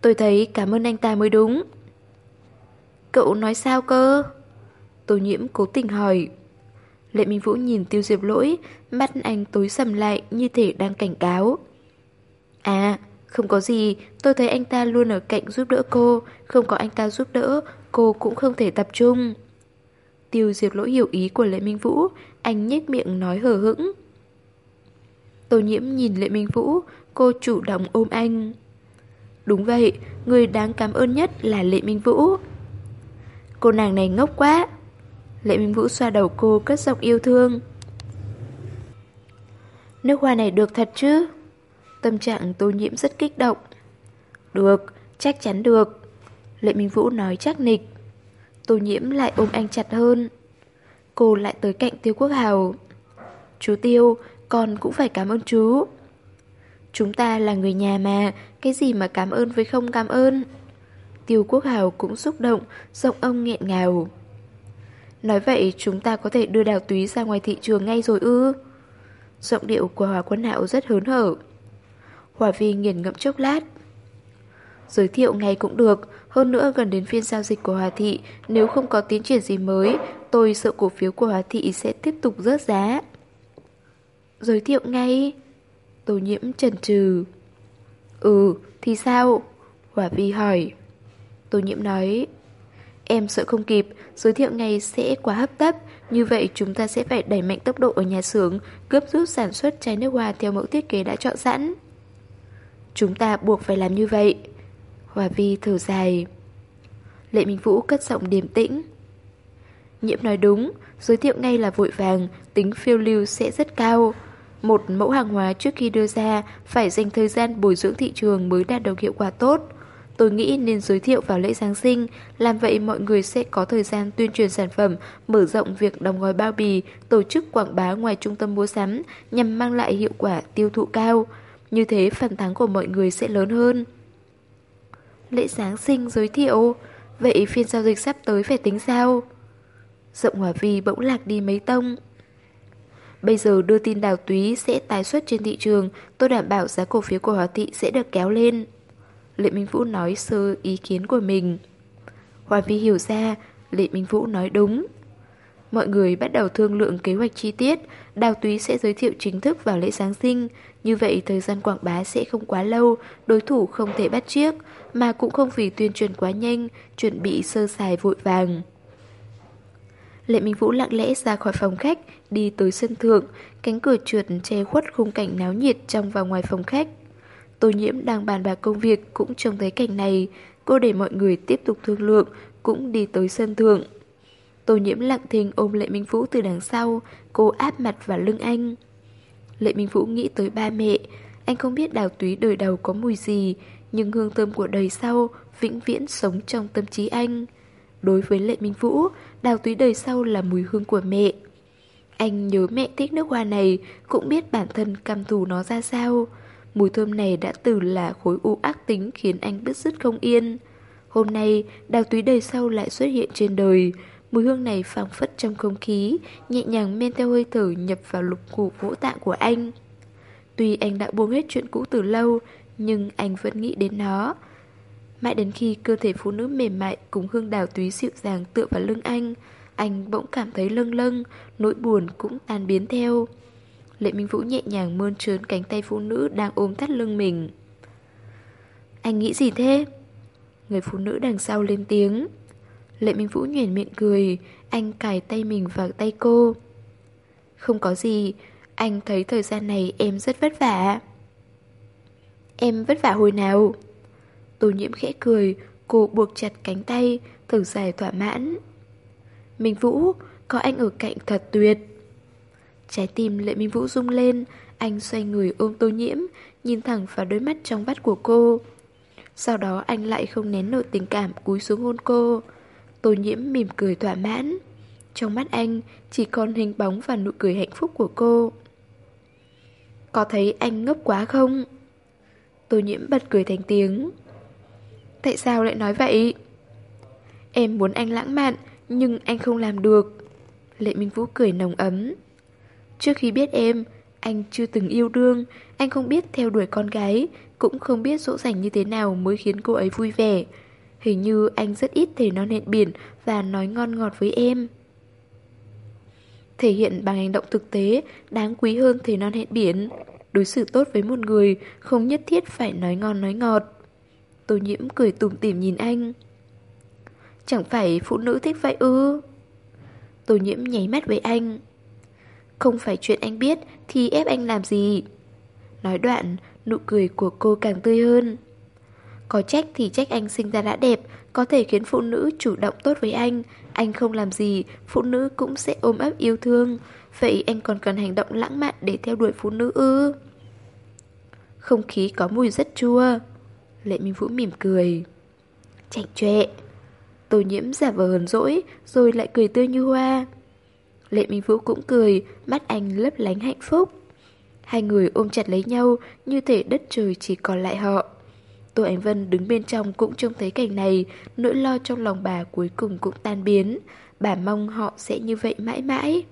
Tôi thấy cảm ơn anh ta mới đúng. Cậu nói sao cơ? Tô nhiễm cố tình hỏi. Lệ Minh Vũ nhìn Tiêu Diệp Lỗi, mắt anh tối sầm lại như thể đang cảnh cáo. À, không có gì, tôi thấy anh ta luôn ở cạnh giúp đỡ cô, không có anh ta giúp đỡ, cô cũng không thể tập trung. Tiêu Diệp Lỗi hiểu ý của Lệ Minh Vũ, anh nhếch miệng nói hờ hững. Tô nhiễm nhìn Lệ Minh Vũ, cô chủ động ôm anh. Đúng vậy, người đáng cảm ơn nhất là Lệ Minh Vũ. Cô nàng này ngốc quá. Lệ Minh Vũ xoa đầu cô cất giọng yêu thương. Nước hoa này được thật chứ? Tâm trạng tô nhiễm rất kích động. Được, chắc chắn được. Lệ Minh Vũ nói chắc nịch. Tô nhiễm lại ôm anh chặt hơn. Cô lại tới cạnh Tiêu Quốc Hào. Chú Tiêu, con cũng phải cảm ơn chú. Chúng ta là người nhà mà, cái gì mà cảm ơn với không cảm ơn. Tiêu Quốc Hào cũng xúc động, giọng ông nghẹn ngào. Nói vậy chúng ta có thể đưa đào túy ra ngoài thị trường ngay rồi ư? Giọng điệu của Hòa Quân Hạo rất hớn hở. Hòa Vi nghiền ngẫm chốc lát. Giới thiệu ngay cũng được, hơn nữa gần đến phiên giao dịch của Hòa Thị, nếu không có tiến triển gì mới, tôi sợ cổ phiếu của Hòa Thị sẽ tiếp tục rớt giá. Giới thiệu ngay. Tô nhiễm trần trừ. Ừ, thì sao? Hòa Vi hỏi. Tô nhiễm nói. Em sợ không kịp, giới thiệu ngay sẽ quá hấp tấp, như vậy chúng ta sẽ phải đẩy mạnh tốc độ ở nhà xưởng, cướp rút sản xuất chai nước hoa theo mẫu thiết kế đã chọn sẵn. Chúng ta buộc phải làm như vậy. Hòa Vi thở dài. Lệ Minh Vũ cất giọng điềm tĩnh. Nhiễm nói đúng, giới thiệu ngay là vội vàng, tính phiêu lưu sẽ rất cao. Một mẫu hàng hóa trước khi đưa ra phải dành thời gian bồi dưỡng thị trường mới đạt được hiệu quả tốt. Tôi nghĩ nên giới thiệu vào lễ Giáng sinh, làm vậy mọi người sẽ có thời gian tuyên truyền sản phẩm, mở rộng việc đóng gói bao bì, tổ chức quảng bá ngoài trung tâm mua sắm nhằm mang lại hiệu quả tiêu thụ cao. Như thế phần thắng của mọi người sẽ lớn hơn. Lễ Giáng sinh giới thiệu, vậy phiên giao dịch sắp tới phải tính sao? Rộng hỏa Vi bỗng lạc đi mấy tông. Bây giờ đưa tin đào túy sẽ tái xuất trên thị trường, tôi đảm bảo giá cổ phiếu của Hòa Thị sẽ được kéo lên. Lệ Minh Vũ nói sơ ý kiến của mình. Hoa Vi hiểu ra, Lệ Minh Vũ nói đúng. Mọi người bắt đầu thương lượng kế hoạch chi tiết, Đào Túy sẽ giới thiệu chính thức vào lễ Giáng sinh. Như vậy thời gian quảng bá sẽ không quá lâu, đối thủ không thể bắt chiếc, mà cũng không vì tuyên truyền quá nhanh, chuẩn bị sơ sài vội vàng. Lệ Minh Vũ lặng lẽ ra khỏi phòng khách, đi tới sân thượng, cánh cửa trượt che khuất khung cảnh náo nhiệt trong và ngoài phòng khách. Tô nhiễm đang bàn bạc công việc cũng trông thấy cảnh này, cô để mọi người tiếp tục thương lượng, cũng đi tới sân thượng. Tô nhiễm lặng thinh ôm Lệ Minh Vũ từ đằng sau, cô áp mặt vào lưng anh. Lệ Minh Vũ nghĩ tới ba mẹ, anh không biết đào túy đời đầu có mùi gì, nhưng hương thơm của đời sau vĩnh viễn sống trong tâm trí anh. Đối với Lệ Minh Vũ, đào túy đời sau là mùi hương của mẹ. Anh nhớ mẹ thích nước hoa này, cũng biết bản thân căm thù nó ra sao. Mùi thơm này đã từ là khối u ác tính khiến anh bứt rứt không yên. Hôm nay, đào túy đời sau lại xuất hiện trên đời. Mùi hương này phảng phất trong không khí, nhẹ nhàng men theo hơi thở nhập vào lục củ ngũ tạng của anh. Tuy anh đã buông hết chuyện cũ từ lâu, nhưng anh vẫn nghĩ đến nó. Mãi đến khi cơ thể phụ nữ mềm mại cùng hương đào túy dịu dàng tựa vào lưng anh, anh bỗng cảm thấy lâng lâng, nỗi buồn cũng tan biến theo. Lệ Minh Vũ nhẹ nhàng mơn trớn cánh tay phụ nữ đang ôm thắt lưng mình. Anh nghĩ gì thế? Người phụ nữ đằng sau lên tiếng. Lệ Minh Vũ nhuyển miệng cười, anh cài tay mình vào tay cô. Không có gì, anh thấy thời gian này em rất vất vả. Em vất vả hồi nào? Tô nhiễm khẽ cười, cô buộc chặt cánh tay, thở dài thỏa mãn. Minh Vũ, có anh ở cạnh thật tuyệt. Trái tim Lệ Minh Vũ rung lên, anh xoay người ôm tô nhiễm, nhìn thẳng vào đôi mắt trong vắt của cô. Sau đó anh lại không nén nổi tình cảm cúi xuống hôn cô. Tô nhiễm mỉm cười thỏa mãn. Trong mắt anh chỉ còn hình bóng và nụ cười hạnh phúc của cô. Có thấy anh ngốc quá không? Tô nhiễm bật cười thành tiếng. Tại sao lại nói vậy? Em muốn anh lãng mạn, nhưng anh không làm được. Lệ Minh Vũ cười nồng ấm. Trước khi biết em, anh chưa từng yêu đương, anh không biết theo đuổi con gái, cũng không biết dỗ dành như thế nào mới khiến cô ấy vui vẻ. Hình như anh rất ít thể non hẹn biển và nói ngon ngọt với em. Thể hiện bằng hành động thực tế đáng quý hơn thể non hẹn biển. Đối xử tốt với một người không nhất thiết phải nói ngon nói ngọt. Tô nhiễm cười tủm tỉm nhìn anh. Chẳng phải phụ nữ thích vậy ư? Tô nhiễm nháy mắt với anh. Không phải chuyện anh biết thì ép anh làm gì. Nói đoạn, nụ cười của cô càng tươi hơn. Có trách thì trách anh sinh ra đã đẹp, có thể khiến phụ nữ chủ động tốt với anh. Anh không làm gì, phụ nữ cũng sẽ ôm ấp yêu thương. Vậy anh còn cần hành động lãng mạn để theo đuổi phụ nữ ư? Không khí có mùi rất chua. Lệ Minh Vũ mỉm cười. Chảnh chọe. Tô nhiễm giả vờ hờn dỗi, rồi lại cười tươi như hoa. Lệ Minh Vũ cũng cười, mắt anh lấp lánh hạnh phúc. Hai người ôm chặt lấy nhau, như thể đất trời chỉ còn lại họ. Tô Ánh Vân đứng bên trong cũng trông thấy cảnh này, nỗi lo trong lòng bà cuối cùng cũng tan biến. Bà mong họ sẽ như vậy mãi mãi.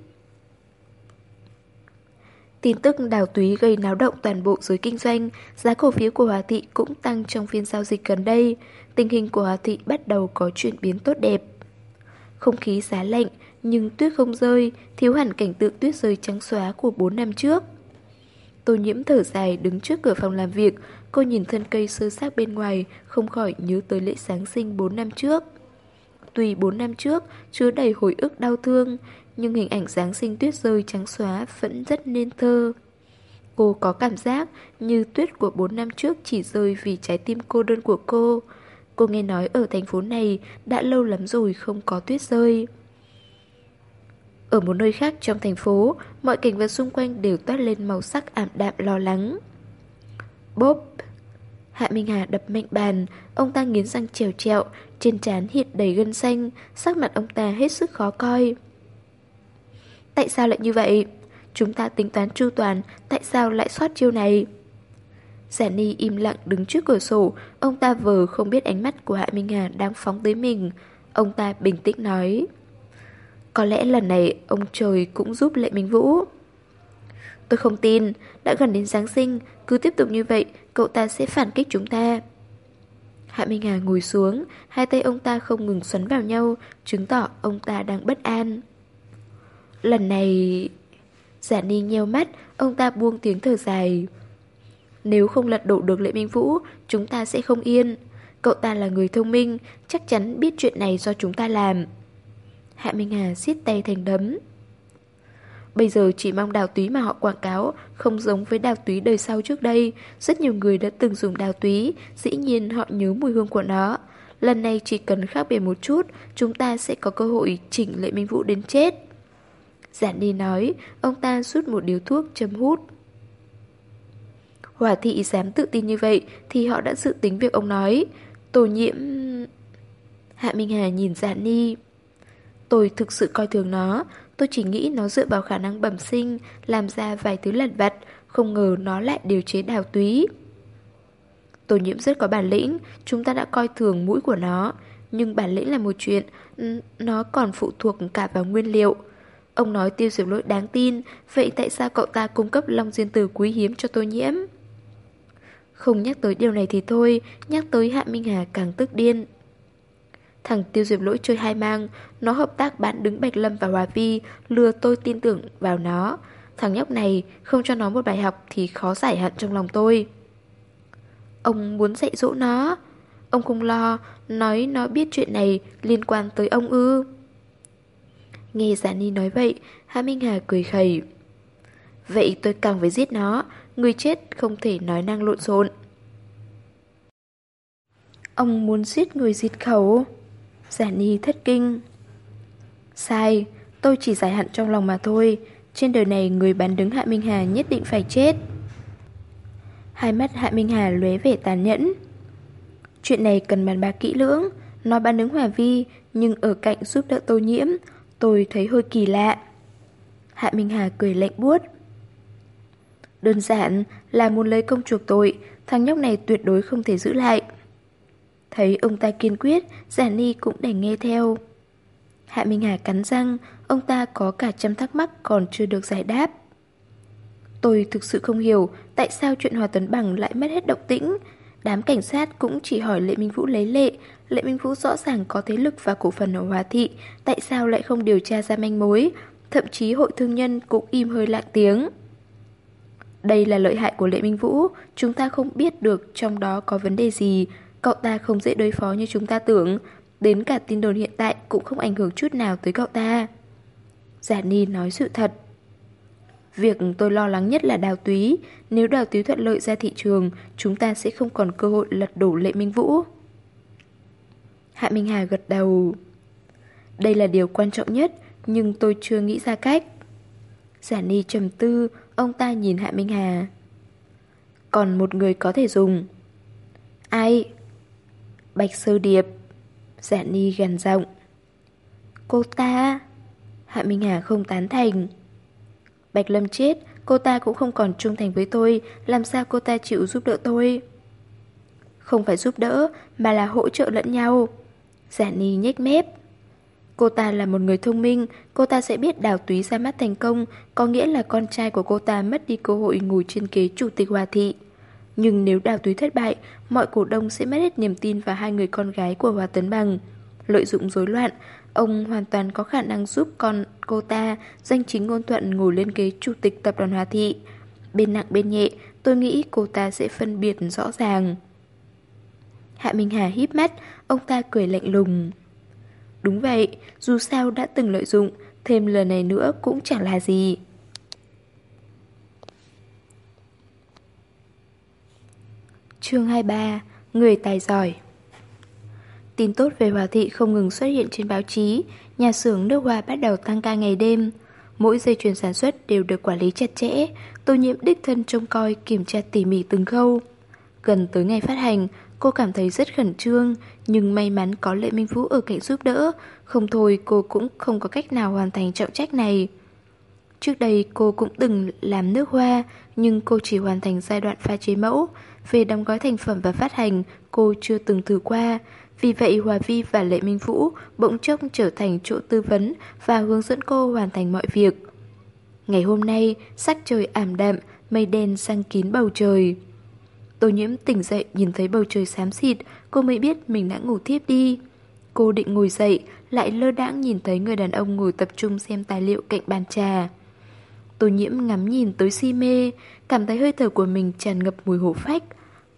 Tin tức đào túy gây náo động toàn bộ giới kinh doanh, giá cổ phiếu của Hòa Thị cũng tăng trong phiên giao dịch gần đây. Tình hình của Hòa Thị bắt đầu có chuyển biến tốt đẹp. Không khí giá lạnh, nhưng tuyết không rơi, thiếu hẳn cảnh tượng tuyết rơi trắng xóa của 4 năm trước. Tô nhiễm thở dài đứng trước cửa phòng làm việc, cô nhìn thân cây sơ xác bên ngoài, không khỏi nhớ tới lễ sáng sinh 4 năm trước. Tuy 4 năm trước, chứa đầy hồi ức đau thương, nhưng hình ảnh Giáng sinh tuyết rơi trắng xóa vẫn rất nên thơ. Cô có cảm giác như tuyết của 4 năm trước chỉ rơi vì trái tim cô đơn của cô. Cô nghe nói ở thành phố này đã lâu lắm rồi không có tuyết rơi. Ở một nơi khác trong thành phố, mọi cảnh vật xung quanh đều toát lên màu sắc ảm đạm lo lắng. Bốp! Hạ Minh Hà đập mạnh bàn, ông ta nghiến răng trèo trẹo, trên trán hiện đầy gân xanh, sắc mặt ông ta hết sức khó coi. Tại sao lại như vậy? Chúng ta tính toán chu toàn, tại sao lại soát chiêu này? Giả Ni im lặng đứng trước cửa sổ, ông ta vờ không biết ánh mắt của Hạ Minh Hà đang phóng tới mình. Ông ta bình tĩnh nói. Có lẽ lần này ông trời cũng giúp Lệ Minh Vũ. Tôi không tin, đã gần đến Giáng sinh, cứ tiếp tục như vậy, cậu ta sẽ phản kích chúng ta. Hạ Minh Hà ngồi xuống, hai tay ông ta không ngừng xoắn vào nhau, chứng tỏ ông ta đang bất an. Lần này... Giả Ni nheo mắt, ông ta buông tiếng thở dài. Nếu không lật đổ được Lệ Minh Vũ, chúng ta sẽ không yên. Cậu ta là người thông minh, chắc chắn biết chuyện này do chúng ta làm. Hạ Minh Hà siết tay thành đấm. Bây giờ chỉ mong đào túy mà họ quảng cáo không giống với đào túy đời sau trước đây. Rất nhiều người đã từng dùng đào túy, dĩ nhiên họ nhớ mùi hương của nó. Lần này chỉ cần khác biệt một chút, chúng ta sẽ có cơ hội chỉnh Lệ Minh Vũ đến chết. Giản đi nói, ông ta rút một điếu thuốc châm hút. Hòa thị dám tự tin như vậy thì họ đã dự tính việc ông nói. Tổ nhiễm... Hạ Minh Hà nhìn Giản Ni. Tôi thực sự coi thường nó, tôi chỉ nghĩ nó dựa vào khả năng bẩm sinh, làm ra vài thứ lặt vặt, không ngờ nó lại điều chế đào túy. Tổ nhiễm rất có bản lĩnh, chúng ta đã coi thường mũi của nó, nhưng bản lĩnh là một chuyện, nó còn phụ thuộc cả vào nguyên liệu. Ông nói tiêu diệt lỗi đáng tin, vậy tại sao cậu ta cung cấp long diên tử quý hiếm cho tô nhiễm? Không nhắc tới điều này thì thôi, nhắc tới Hạ Minh Hà càng tức điên. Thằng tiêu diệt lỗi chơi hai mang, nó hợp tác bán đứng Bạch Lâm và Hòa Vi, lừa tôi tin tưởng vào nó. Thằng nhóc này không cho nó một bài học thì khó giải hận trong lòng tôi. Ông muốn dạy dỗ nó. Ông không lo, nói nó biết chuyện này liên quan tới ông ư. Nghe Giả Ni nói vậy, Hạ Minh Hà cười khẩy. Vậy tôi càng phải giết nó, người chết không thể nói năng lộn xộn. Ông muốn giết người diệt khẩu. Giả Ni thất kinh. Sai, tôi chỉ giải hận trong lòng mà thôi. Trên đời này người bán đứng Hạ Minh Hà nhất định phải chết. Hai mắt Hạ Minh Hà lóe vẻ tàn nhẫn. Chuyện này cần bàn bạc kỹ lưỡng. Nó bán đứng Hòa Vi, nhưng ở cạnh giúp đỡ tô nhiễm, tôi thấy hơi kỳ lạ. Hạ Minh Hà cười lạnh buốt. Đơn giản là muốn lấy công chuộc tội, thằng nhóc này tuyệt đối không thể giữ lại. Thấy ông ta kiên quyết, Giả Ni cũng đành nghe theo. Hạ Minh Hà cắn răng, ông ta có cả trăm thắc mắc còn chưa được giải đáp. Tôi thực sự không hiểu tại sao chuyện Hòa Tuấn Bằng lại mất hết động tĩnh. Đám cảnh sát cũng chỉ hỏi Lệ Minh Vũ lấy lệ. Lệ Minh Vũ rõ ràng có thế lực và cổ phần ở Hòa Thị, tại sao lại không điều tra ra manh mối? Thậm chí hội thương nhân cũng im hơi lặng tiếng. Đây là lợi hại của Lệ Minh Vũ, chúng ta không biết được trong đó có vấn đề gì. Cậu ta không dễ đối phó như chúng ta tưởng. Đến cả tin đồn hiện tại cũng không ảnh hưởng chút nào tới cậu ta. Giả Ni nói sự thật. Việc tôi lo lắng nhất là đào túy. Nếu đào túy thuận lợi ra thị trường, chúng ta sẽ không còn cơ hội lật đổ Lệ Minh Vũ. Hạ Minh Hà gật đầu. Đây là điều quan trọng nhất, nhưng tôi chưa nghĩ ra cách. Giả Ni trầm tư, ông ta nhìn Hạ Minh Hà. Còn một người có thể dùng. Ai? Bạch Sơ Điệp. Giả Ni gần giọng. Cô ta... Hạ Minh Hà không tán thành. Bạch Lâm chết, cô ta cũng không còn trung thành với tôi, làm sao cô ta chịu giúp đỡ tôi? Không phải giúp đỡ, mà là hỗ trợ lẫn nhau. Giả Ni nhếch mép. Cô ta là một người thông minh, cô ta sẽ biết đào túy ra mắt thành công, có nghĩa là con trai của cô ta mất đi cơ hội ngồi trên kế chủ tịch hòa thị. Nhưng nếu đào túy thất bại, mọi cổ đông sẽ mất hết niềm tin vào hai người con gái của Hòa Tấn Bằng. Lợi dụng rối loạn, ông hoàn toàn có khả năng giúp con cô ta danh chính ngôn thuận ngồi lên ghế chủ tịch tập đoàn Hòa Thị. Bên nặng bên nhẹ, tôi nghĩ cô ta sẽ phân biệt rõ ràng. Hạ Minh Hà híp mắt, ông ta cười lạnh lùng. Đúng vậy, dù sao đã từng lợi dụng, thêm lần này nữa cũng chẳng là gì. Chương 23 Người tài giỏi Tin tốt về Hòa Thị không ngừng xuất hiện trên báo chí, nhà xưởng nước hoa bắt đầu tăng ca ngày đêm. Mỗi dây chuyền sản xuất đều được quản lý chặt chẽ, tô nhiễm đích thân trông coi kiểm tra tỉ mỉ từng khâu. Gần tới ngày phát hành, cô cảm thấy rất khẩn trương, nhưng may mắn có Lệ Minh Vũ ở cạnh giúp đỡ, không thôi cô cũng không có cách nào hoàn thành trọng trách này. Trước đây cô cũng từng làm nước hoa, nhưng cô chỉ hoàn thành giai đoạn pha chế mẫu. Về đóng gói thành phẩm và phát hành, cô chưa từng thử qua. Vì vậy Hòa Vi và Lệ Minh Vũ bỗng chốc trở thành chỗ tư vấn và hướng dẫn cô hoàn thành mọi việc. Ngày hôm nay, sắc trời ảm đạm, mây đen sang kín bầu trời. Tô nhiễm tỉnh dậy nhìn thấy bầu trời xám xịt, cô mới biết mình đã ngủ thiếp đi. Cô định ngồi dậy, lại lơ đãng nhìn thấy người đàn ông ngồi tập trung xem tài liệu cạnh bàn trà. Tô nhiễm ngắm nhìn tới si mê, cảm thấy hơi thở của mình tràn ngập mùi hổ phách.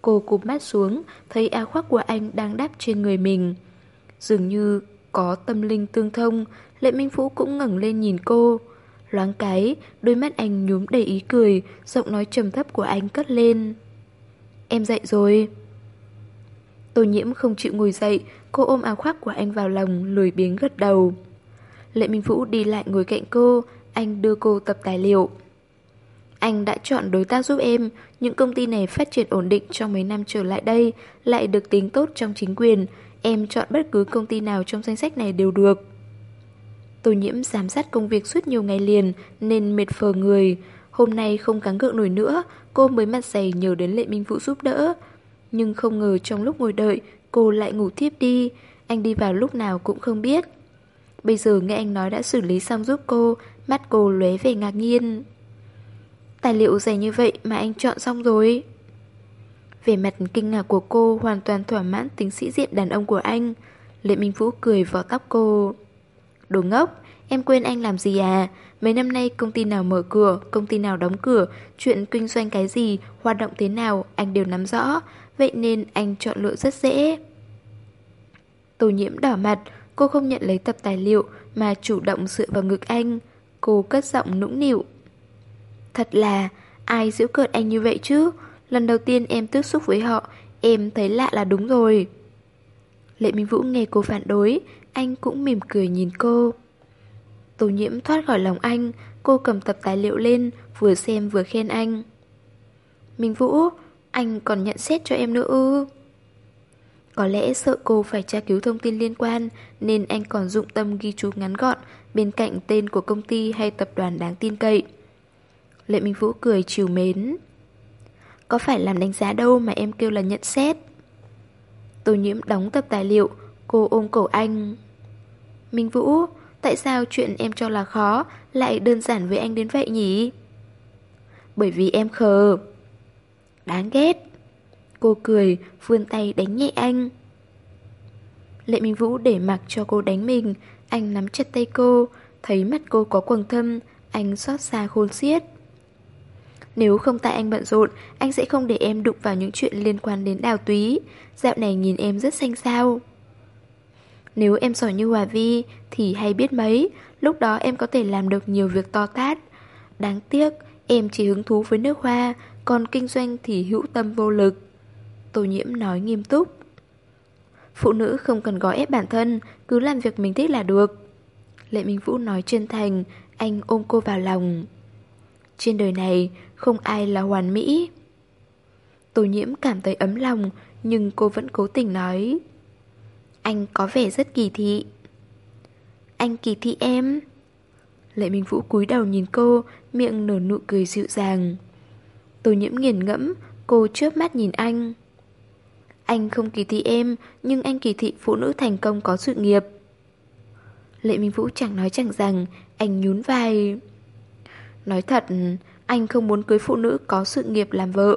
Cô cụp mắt xuống, thấy áo khoác của anh đang đắp trên người mình. Dường như có tâm linh tương thông, Lệ Minh Phú cũng ngẩng lên nhìn cô. Loáng cái, đôi mắt anh nhúm đầy ý cười, giọng nói trầm thấp của anh cất lên. Em dậy rồi. Tô nhiễm không chịu ngồi dậy, cô ôm áo khoác của anh vào lòng, lười biếng gật đầu. Lệ Minh Vũ đi lại ngồi cạnh cô, anh đưa cô tập tài liệu. Anh đã chọn đối tác giúp em, những công ty này phát triển ổn định trong mấy năm trở lại đây, lại được tính tốt trong chính quyền. Em chọn bất cứ công ty nào trong danh sách này đều được. Tô nhiễm giám sát công việc suốt nhiều ngày liền nên mệt phờ người. Hôm nay không cắn gượng nổi nữa, cô mới mặt dày nhờ đến Lệ Minh Vũ giúp đỡ. Nhưng không ngờ trong lúc ngồi đợi, cô lại ngủ thiếp đi. Anh đi vào lúc nào cũng không biết. Bây giờ nghe anh nói đã xử lý xong giúp cô, mắt cô lóe về ngạc nhiên. Tài liệu dày như vậy mà anh chọn xong rồi. Về mặt kinh ngạc của cô hoàn toàn thỏa mãn tính sĩ diện đàn ông của anh. Lệ Minh Vũ cười vào tóc cô. Đồ ngốc, em quên anh làm gì à? Mấy năm nay công ty nào mở cửa, công ty nào đóng cửa, chuyện kinh doanh cái gì, hoạt động thế nào, anh đều nắm rõ. Vậy nên anh chọn lựa rất dễ. Tô nhiễm đỏ mặt, cô không nhận lấy tập tài liệu mà chủ động dựa vào ngực anh. Cô cất giọng nũng nịu. Thật là, ai giễu cợt anh như vậy chứ? Lần đầu tiên em tiếp xúc với họ, em thấy lạ là đúng rồi. Lệ Minh Vũ nghe cô phản đối, anh cũng mỉm cười nhìn cô. Tô nhiễm thoát khỏi lòng anh, cô cầm tập tài liệu lên, vừa xem vừa khen anh. Minh Vũ, anh còn nhận xét cho em nữa ư? Có lẽ sợ cô phải tra cứu thông tin liên quan nên anh còn dụng tâm ghi chú ngắn gọn bên cạnh tên của công ty hay tập đoàn đáng tin cậy. Lệ Minh Vũ cười chiều mến. Có phải làm đánh giá đâu mà em kêu là nhận xét. Tô nhiễm đóng tập tài liệu, cô ôm cổ anh. Minh Vũ, tại sao chuyện em cho là khó lại đơn giản với anh đến vậy nhỉ? Bởi vì em khờ. Đáng ghét. Cô cười, vươn tay đánh nhẹ anh. Lệ Minh Vũ để mặc cho cô đánh mình, anh nắm chặt tay cô, thấy mắt cô có quầng thâm, anh xót xa khôn xiết. Nếu không tại anh bận rộn, anh sẽ không để em đụng vào những chuyện liên quan đến đào túy. Dạo này nhìn em rất xanh xao. Nếu em giỏi như Hòa Vi thì hay biết mấy, lúc đó em có thể làm được nhiều việc to tát. Đáng tiếc, Em chỉ hứng thú với nước hoa, còn kinh doanh thì hữu tâm vô lực. Tô nhiễm nói nghiêm túc. Phụ nữ không cần gói ép bản thân, cứ làm việc mình thích là được. Lệ Minh Vũ nói chân thành, anh ôm cô vào lòng. Trên đời này, không ai là hoàn mỹ. Tô nhiễm cảm thấy ấm lòng, nhưng cô vẫn cố tình nói. Anh có vẻ rất kỳ thị. Anh kỳ thị em. Lệ Minh Vũ cúi đầu nhìn cô, miệng nở nụ cười dịu dàng. Tô nhiễm nghiền ngẫm, cô chớp mắt nhìn anh. Anh không kỳ thị em, nhưng anh kỳ thị phụ nữ thành công có sự nghiệp. Lệ Minh Vũ chẳng nói chẳng rằng, anh nhún vai. Nói thật, anh không muốn cưới phụ nữ có sự nghiệp làm vợ.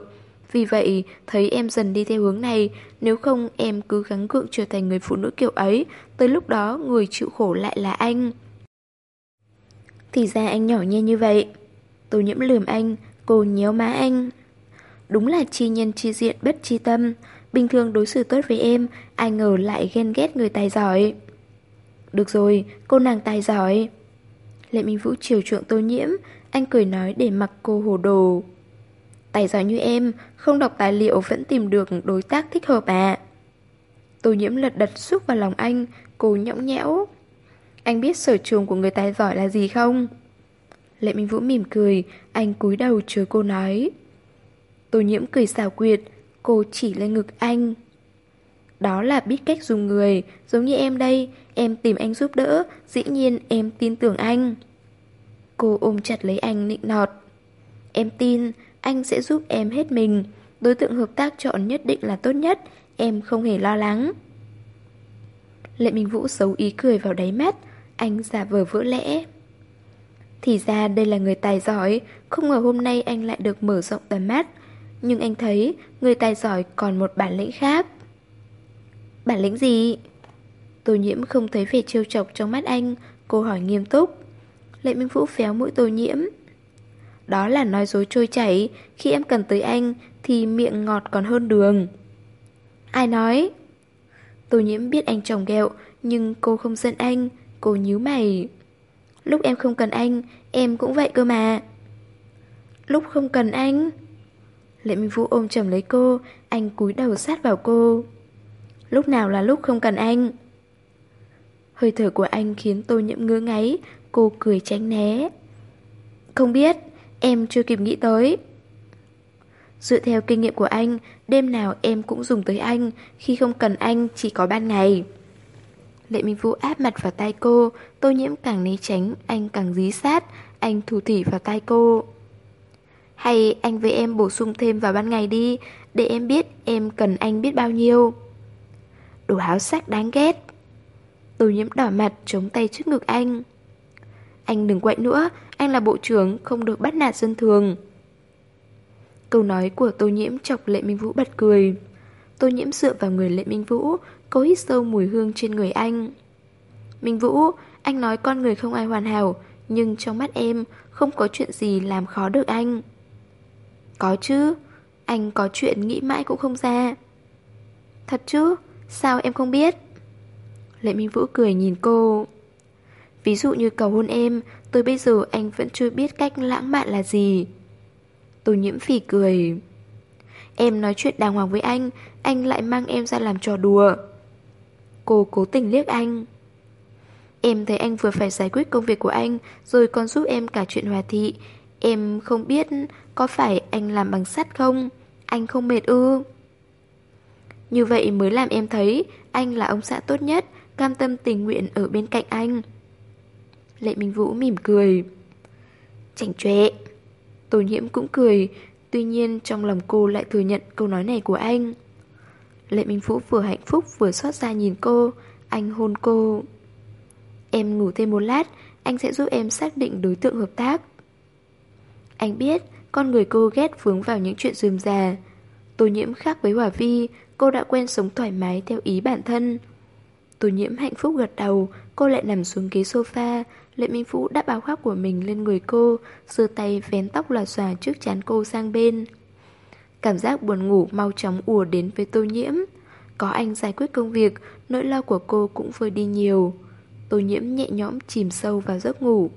Vì vậy, thấy em dần đi theo hướng này, nếu không em cứ gắng gượng trở thành người phụ nữ kiểu ấy, tới lúc đó người chịu khổ lại là anh. Thì ra anh nhỏ nhen như vậy. Tô nhiễm lườm anh, cô nhéo má anh. Đúng là chi nhân chi diện bất chi tâm. Bình thường đối xử tốt với em, ai ngờ lại ghen ghét người tài giỏi. Được rồi, cô nàng tài giỏi. Lệ Minh Vũ chiều chuộng tô nhiễm, anh cười nói để mặc cô hồ đồ. Tài giỏi như em, không đọc tài liệu vẫn tìm được đối tác thích hợp à. Tô nhiễm lật đật xúc vào lòng anh, cô nhõng nhẽo. Anh biết sở trường của người tài giỏi là gì không? Lệ Minh Vũ mỉm cười, anh cúi đầu chờ cô nói. Tô nhiễm cười xào quyệt, cô chỉ lên ngực anh. Đó là biết cách dùng người, giống như em đây, em tìm anh giúp đỡ, dĩ nhiên em tin tưởng anh. Cô ôm chặt lấy anh nịnh nọt. Em tin, anh sẽ giúp em hết mình. Đối tượng hợp tác chọn nhất định là tốt nhất, em không hề lo lắng. Lệ Minh Vũ xấu ý cười vào đáy mắt, anh giả vờ vỡ lẽ. Thì ra đây là người tài giỏi, không ngờ hôm nay anh lại được mở rộng tầm mắt. Nhưng anh thấy người tài giỏi còn một bản lĩnh khác. Bản lĩnh gì? Tô nhiễm không thấy vẻ trêu chọc trong mắt anh, cô hỏi nghiêm túc. Lệ Minh Vũ phéo mũi tô nhiễm. Đó là nói dối trôi chảy, khi em cần tới anh thì miệng ngọt còn hơn đường. Ai nói? Tô nhiễm biết anh chồng ghẹo, nhưng cô không giận anh, cô nhíu mày. Lúc em không cần anh, em cũng vậy cơ mà. Lúc không cần anh... Lệ Minh Vũ ôm chầm lấy cô, anh cúi đầu sát vào cô. Lúc nào là lúc không cần anh? Hơi thở của anh khiến tôi nhiễm ngứa ngáy, cô cười tránh né. Không biết, em chưa kịp nghĩ tới. Dựa theo kinh nghiệm của anh, đêm nào em cũng dùng tới anh, khi không cần anh chỉ có ban ngày. Lệ Minh Vũ áp mặt vào tay cô, tô nhiễm càng né tránh, anh càng dí sát, anh thủ thỉ vào tay cô. Hay anh với em bổ sung thêm vào ban ngày đi, để em biết em cần anh biết bao nhiêu. Đồ háo sắc đáng ghét. Tô nhiễm đỏ mặt chống tay trước ngực anh. Anh đừng quậy nữa, anh là bộ trưởng, không được bắt nạt dân thường. Câu nói của Tô Nhiễm chọc Lệ Minh Vũ bật cười. Tô Nhiễm dựa vào người Lệ Minh Vũ, cố hít sâu mùi hương trên người anh. Minh Vũ, anh nói con người không ai hoàn hảo, nhưng trong mắt em không có chuyện gì làm khó được anh. Có chứ, anh có chuyện nghĩ mãi cũng không ra. Thật chứ, sao em không biết? Lệ Minh Vũ cười nhìn cô. Ví dụ như cầu hôn em, tới bây giờ anh vẫn chưa biết cách lãng mạn là gì. Tô nhiễm phỉ cười. Em nói chuyện đàng hoàng với anh, anh lại mang em ra làm trò đùa. Cô cố tình liếc anh. Em thấy anh vừa phải giải quyết công việc của anh, rồi còn giúp em cả chuyện hòa thị. Em không biết có phải anh làm bằng sắt không? Anh không mệt ư? Như vậy mới làm em thấy anh là ông xã tốt nhất, cam tâm tình nguyện ở bên cạnh anh. Lệ Minh Vũ mỉm cười. Chảnh chọe. Tô nhiễm cũng cười, tuy nhiên trong lòng cô lại thừa nhận câu nói này của anh. Lệ Minh Vũ vừa hạnh phúc vừa xót xa nhìn cô, anh hôn cô. Em ngủ thêm một lát, anh sẽ giúp em xác định đối tượng hợp tác. Anh biết, con người cô ghét vướng vào những chuyện dườm già. Tô nhiễm khác với Hòa Vi, cô đã quen sống thoải mái theo ý bản thân. Tô nhiễm hạnh phúc gật đầu, cô lại nằm xuống ghế sofa, Lệ Minh Vũ đắp áo khoác của mình lên người cô, giơ tay vén tóc lòa xòa trước chán cô sang bên. Cảm giác buồn ngủ mau chóng ùa đến với tô nhiễm. Có anh giải quyết công việc, nỗi lo của cô cũng vơi đi nhiều. Tô nhiễm nhẹ nhõm chìm sâu vào giấc ngủ.